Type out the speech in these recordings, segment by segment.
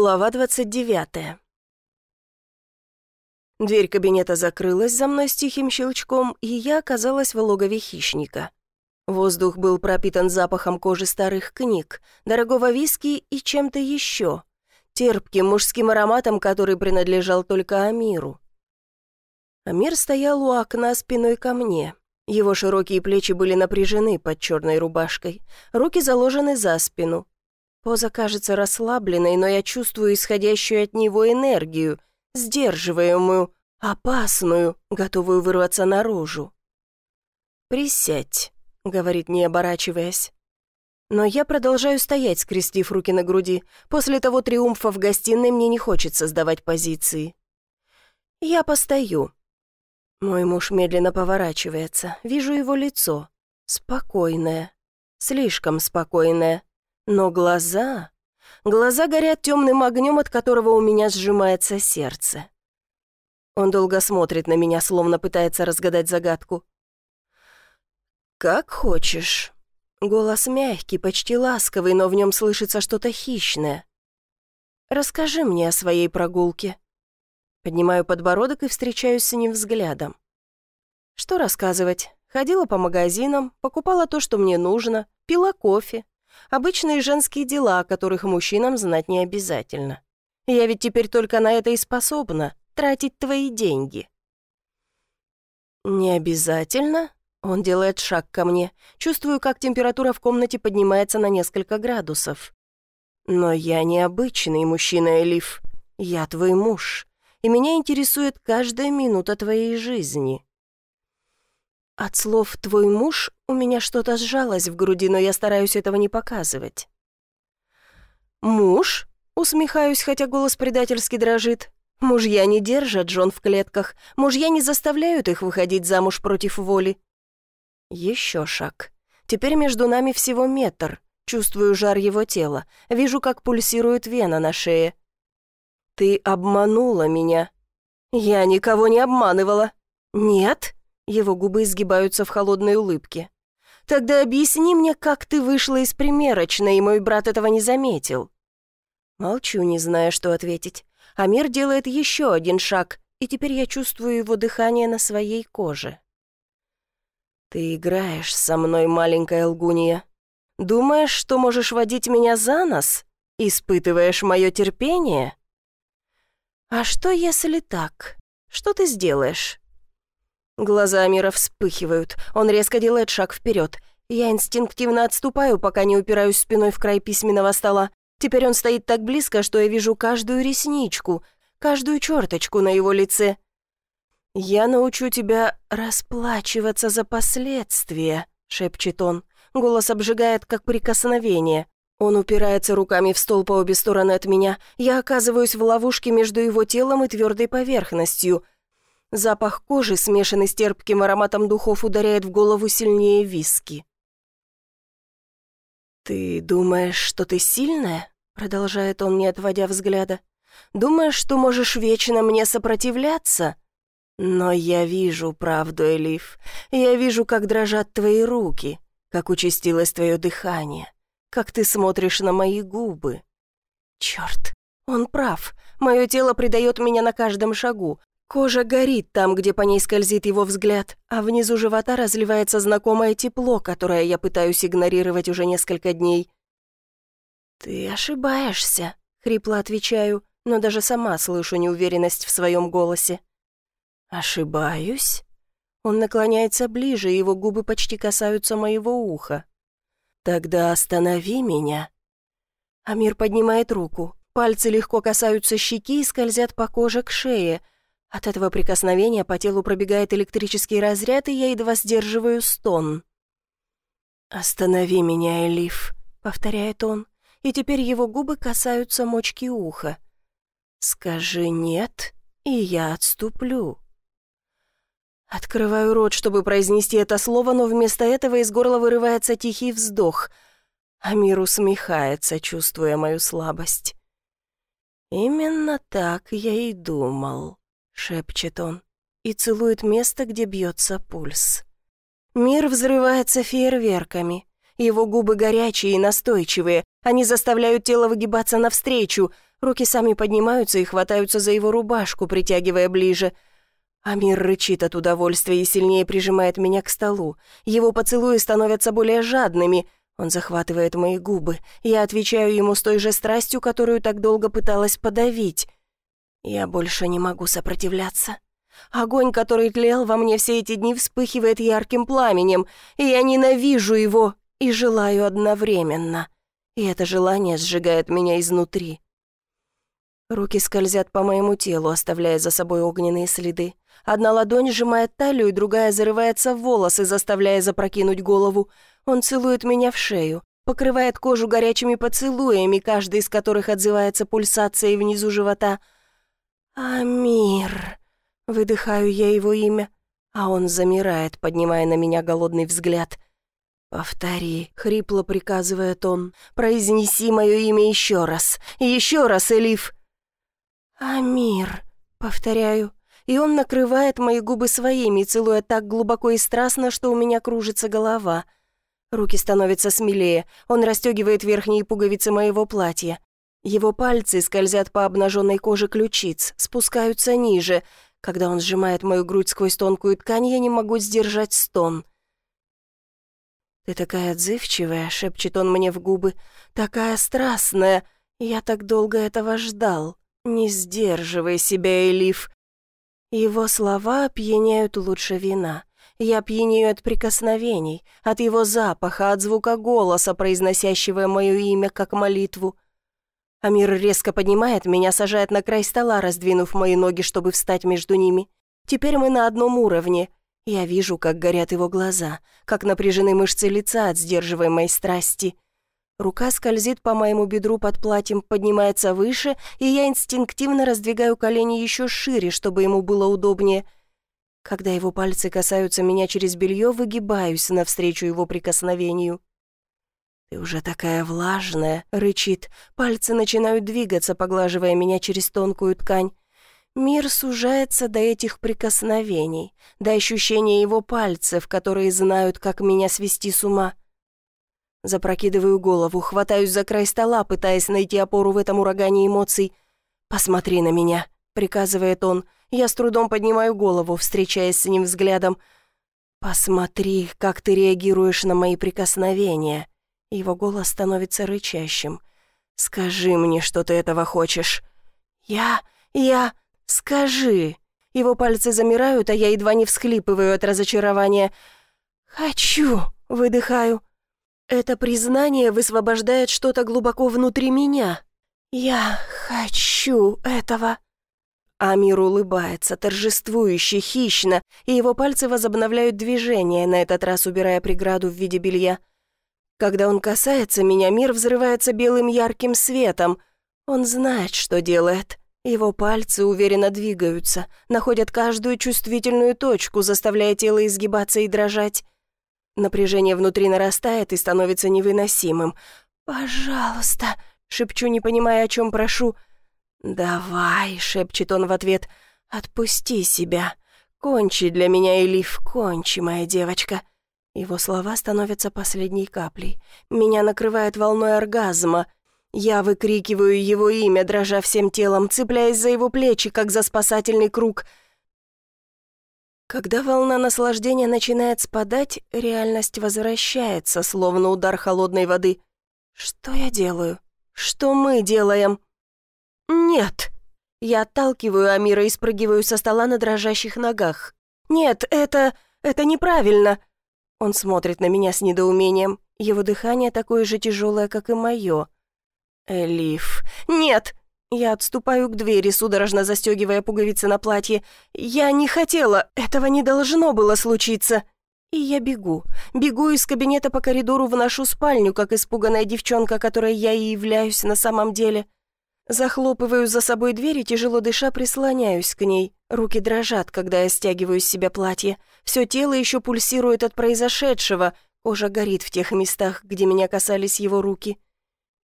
Глава 29. Дверь кабинета закрылась за мной с тихим щелчком, и я оказалась в логове хищника. Воздух был пропитан запахом кожи старых книг, дорогого виски и чем-то еще, терпким мужским ароматом, который принадлежал только Амиру. Амир стоял у окна спиной ко мне. Его широкие плечи были напряжены под черной рубашкой, руки заложены за спину, Поза кажется расслабленной, но я чувствую исходящую от него энергию, сдерживаемую, опасную, готовую вырваться наружу. «Присядь», — говорит, не оборачиваясь. Но я продолжаю стоять, скрестив руки на груди. После того триумфа в гостиной мне не хочется сдавать позиции. Я постою. Мой муж медленно поворачивается. Вижу его лицо. Спокойное. Слишком спокойное. Но глаза... Глаза горят темным огнем, от которого у меня сжимается сердце. Он долго смотрит на меня, словно пытается разгадать загадку. «Как хочешь». Голос мягкий, почти ласковый, но в нем слышится что-то хищное. «Расскажи мне о своей прогулке». Поднимаю подбородок и встречаюсь с ним взглядом. Что рассказывать? Ходила по магазинам, покупала то, что мне нужно, пила кофе, Обычные женские дела, о которых мужчинам знать не обязательно. Я ведь теперь только на это и способна — тратить твои деньги». «Не обязательно?» Он делает шаг ко мне. Чувствую, как температура в комнате поднимается на несколько градусов. «Но я не обычный мужчина, Элиф. Я твой муж, и меня интересует каждая минута твоей жизни». От слов «твой муж» у меня что-то сжалось в груди, но я стараюсь этого не показывать. «Муж?» — усмехаюсь, хотя голос предательски дрожит. «Мужья не держат жен в клетках, мужья не заставляют их выходить замуж против воли». Еще шаг. Теперь между нами всего метр. Чувствую жар его тела, вижу, как пульсирует вена на шее. «Ты обманула меня». «Я никого не обманывала». «Нет?» Его губы изгибаются в холодной улыбке. «Тогда объясни мне, как ты вышла из примерочной, и мой брат этого не заметил». Молчу, не зная, что ответить. Амир делает еще один шаг, и теперь я чувствую его дыхание на своей коже. «Ты играешь со мной, маленькая лгунья. Думаешь, что можешь водить меня за нос? Испытываешь мое терпение?» «А что, если так? Что ты сделаешь?» Глаза Амира вспыхивают. Он резко делает шаг вперед. Я инстинктивно отступаю, пока не упираюсь спиной в край письменного стола. Теперь он стоит так близко, что я вижу каждую ресничку, каждую черточку на его лице. «Я научу тебя расплачиваться за последствия», — шепчет он. Голос обжигает, как прикосновение. Он упирается руками в стол по обе стороны от меня. Я оказываюсь в ловушке между его телом и твердой поверхностью — Запах кожи, смешанный с терпким ароматом духов, ударяет в голову сильнее виски. «Ты думаешь, что ты сильная?» — продолжает он, не отводя взгляда. «Думаешь, что можешь вечно мне сопротивляться?» «Но я вижу правду, Элиф. Я вижу, как дрожат твои руки, как участилось твое дыхание, как ты смотришь на мои губы. Черт, он прав. Мое тело предает меня на каждом шагу. Кожа горит там, где по ней скользит его взгляд, а внизу живота разливается знакомое тепло, которое я пытаюсь игнорировать уже несколько дней. «Ты ошибаешься», — хрипло отвечаю, но даже сама слышу неуверенность в своем голосе. «Ошибаюсь?» Он наклоняется ближе, его губы почти касаются моего уха. «Тогда останови меня». Амир поднимает руку. Пальцы легко касаются щеки и скользят по коже к шее — от этого прикосновения по телу пробегает электрический разряд, и я едва сдерживаю стон. «Останови меня, Элиф», — повторяет он, и теперь его губы касаются мочки уха. «Скажи «нет», и я отступлю». Открываю рот, чтобы произнести это слово, но вместо этого из горла вырывается тихий вздох. Амир усмехается, чувствуя мою слабость. «Именно так я и думал» шепчет он и целует место, где бьется пульс. Мир взрывается фейерверками. Его губы горячие и настойчивые, они заставляют тело выгибаться навстречу. Руки сами поднимаются и хватаются за его рубашку, притягивая ближе. Амир рычит от удовольствия и сильнее прижимает меня к столу. Его поцелуи становятся более жадными. Он захватывает мои губы. Я отвечаю ему с той же страстью, которую так долго пыталась подавить. Я больше не могу сопротивляться. Огонь, который тлел во мне все эти дни, вспыхивает ярким пламенем, и я ненавижу его и желаю одновременно. И это желание сжигает меня изнутри. Руки скользят по моему телу, оставляя за собой огненные следы. Одна ладонь сжимает талию, другая зарывается в волосы, заставляя запрокинуть голову. Он целует меня в шею, покрывает кожу горячими поцелуями, каждый из которых отзывается пульсацией внизу живота. «Амир!» Выдыхаю я его имя, а он замирает, поднимая на меня голодный взгляд. «Повтори», — хрипло приказывает он, — «произнеси мое имя еще раз, еще раз, Элиф». «Амир», — повторяю, и он накрывает мои губы своими, целуя так глубоко и страстно, что у меня кружится голова. Руки становятся смелее, он расстегивает верхние пуговицы моего платья. Его пальцы скользят по обнаженной коже ключиц, спускаются ниже. Когда он сжимает мою грудь сквозь тонкую ткань, я не могу сдержать стон. «Ты такая отзывчивая», — шепчет он мне в губы, — «такая страстная. Я так долго этого ждал. Не сдерживай себя, Элиф. Его слова опьяняют лучше вина. Я пьянею от прикосновений, от его запаха, от звука голоса, произносящего мое имя как молитву. Амир резко поднимает меня, сажает на край стола, раздвинув мои ноги, чтобы встать между ними. Теперь мы на одном уровне. Я вижу, как горят его глаза, как напряжены мышцы лица от сдерживаемой страсти — Рука скользит по моему бедру под платьем, поднимается выше, и я инстинктивно раздвигаю колени еще шире, чтобы ему было удобнее. Когда его пальцы касаются меня через белье, выгибаюсь навстречу его прикосновению. «Ты уже такая влажная», — рычит. Пальцы начинают двигаться, поглаживая меня через тонкую ткань. Мир сужается до этих прикосновений, до ощущения его пальцев, которые знают, как меня свести с ума. Запрокидываю голову, хватаюсь за край стола, пытаясь найти опору в этом урагане эмоций. «Посмотри на меня», — приказывает он. Я с трудом поднимаю голову, встречаясь с ним взглядом. «Посмотри, как ты реагируешь на мои прикосновения». Его голос становится рычащим. «Скажи мне, что ты этого хочешь». «Я... я... скажи». Его пальцы замирают, а я едва не всхлипываю от разочарования. «Хочу», — выдыхаю. Это признание высвобождает что-то глубоко внутри меня. Я хочу этого. Амир улыбается, торжествующе, хищно, и его пальцы возобновляют движение, на этот раз убирая преграду в виде белья. Когда он касается меня, мир взрывается белым ярким светом. Он знает, что делает. Его пальцы уверенно двигаются, находят каждую чувствительную точку, заставляя тело изгибаться и дрожать. Напряжение внутри нарастает и становится невыносимым. «Пожалуйста», — шепчу, не понимая, о чем прошу. «Давай», — шепчет он в ответ, — «отпусти себя. Кончи для меня, Элиф, кончи, моя девочка». Его слова становятся последней каплей. Меня накрывает волной оргазма. Я выкрикиваю его имя, дрожа всем телом, цепляясь за его плечи, как за спасательный круг — когда волна наслаждения начинает спадать, реальность возвращается, словно удар холодной воды. Что я делаю? Что мы делаем? Нет. Я отталкиваю Амира и спрыгиваю со стола на дрожащих ногах. Нет, это... это неправильно. Он смотрит на меня с недоумением. Его дыхание такое же тяжелое, как и мое. Элиф. Нет! Я отступаю к двери, судорожно застегивая пуговицы на платье. «Я не хотела, этого не должно было случиться!» И я бегу. Бегу из кабинета по коридору в нашу спальню, как испуганная девчонка, которой я и являюсь на самом деле. Захлопываю за собой дверь и, тяжело дыша, прислоняюсь к ней. Руки дрожат, когда я стягиваю с себя платье. Все тело еще пульсирует от произошедшего. Кожа горит в тех местах, где меня касались его руки.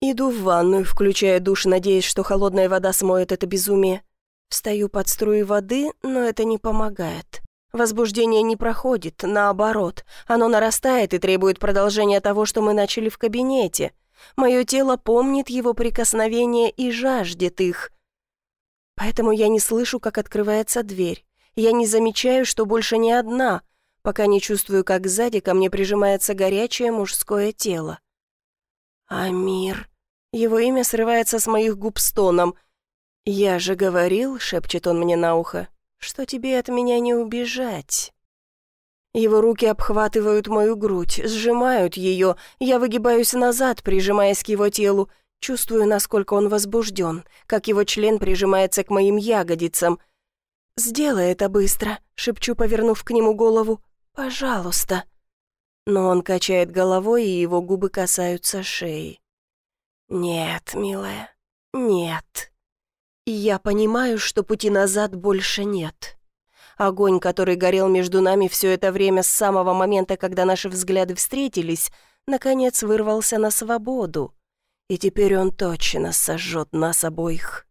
Иду в ванную, включая душ, надеясь, что холодная вода смоет это безумие. Встаю под струи воды, но это не помогает. Возбуждение не проходит, наоборот. Оно нарастает и требует продолжения того, что мы начали в кабинете. Мое тело помнит его прикосновения и жаждет их. Поэтому я не слышу, как открывается дверь. Я не замечаю, что больше не одна, пока не чувствую, как сзади ко мне прижимается горячее мужское тело. Амир. Его имя срывается с моих губ стоном. «Я же говорил», — шепчет он мне на ухо, — «что тебе от меня не убежать». Его руки обхватывают мою грудь, сжимают ее, я выгибаюсь назад, прижимаясь к его телу, чувствую, насколько он возбужден, как его член прижимается к моим ягодицам. «Сделай это быстро», — шепчу, повернув к нему голову. «Пожалуйста». Но он качает головой, и его губы касаются шеи. «Нет, милая, нет». Я понимаю, что пути назад больше нет. Огонь, который горел между нами все это время с самого момента, когда наши взгляды встретились, наконец вырвался на свободу. И теперь он точно сожжет нас обоих.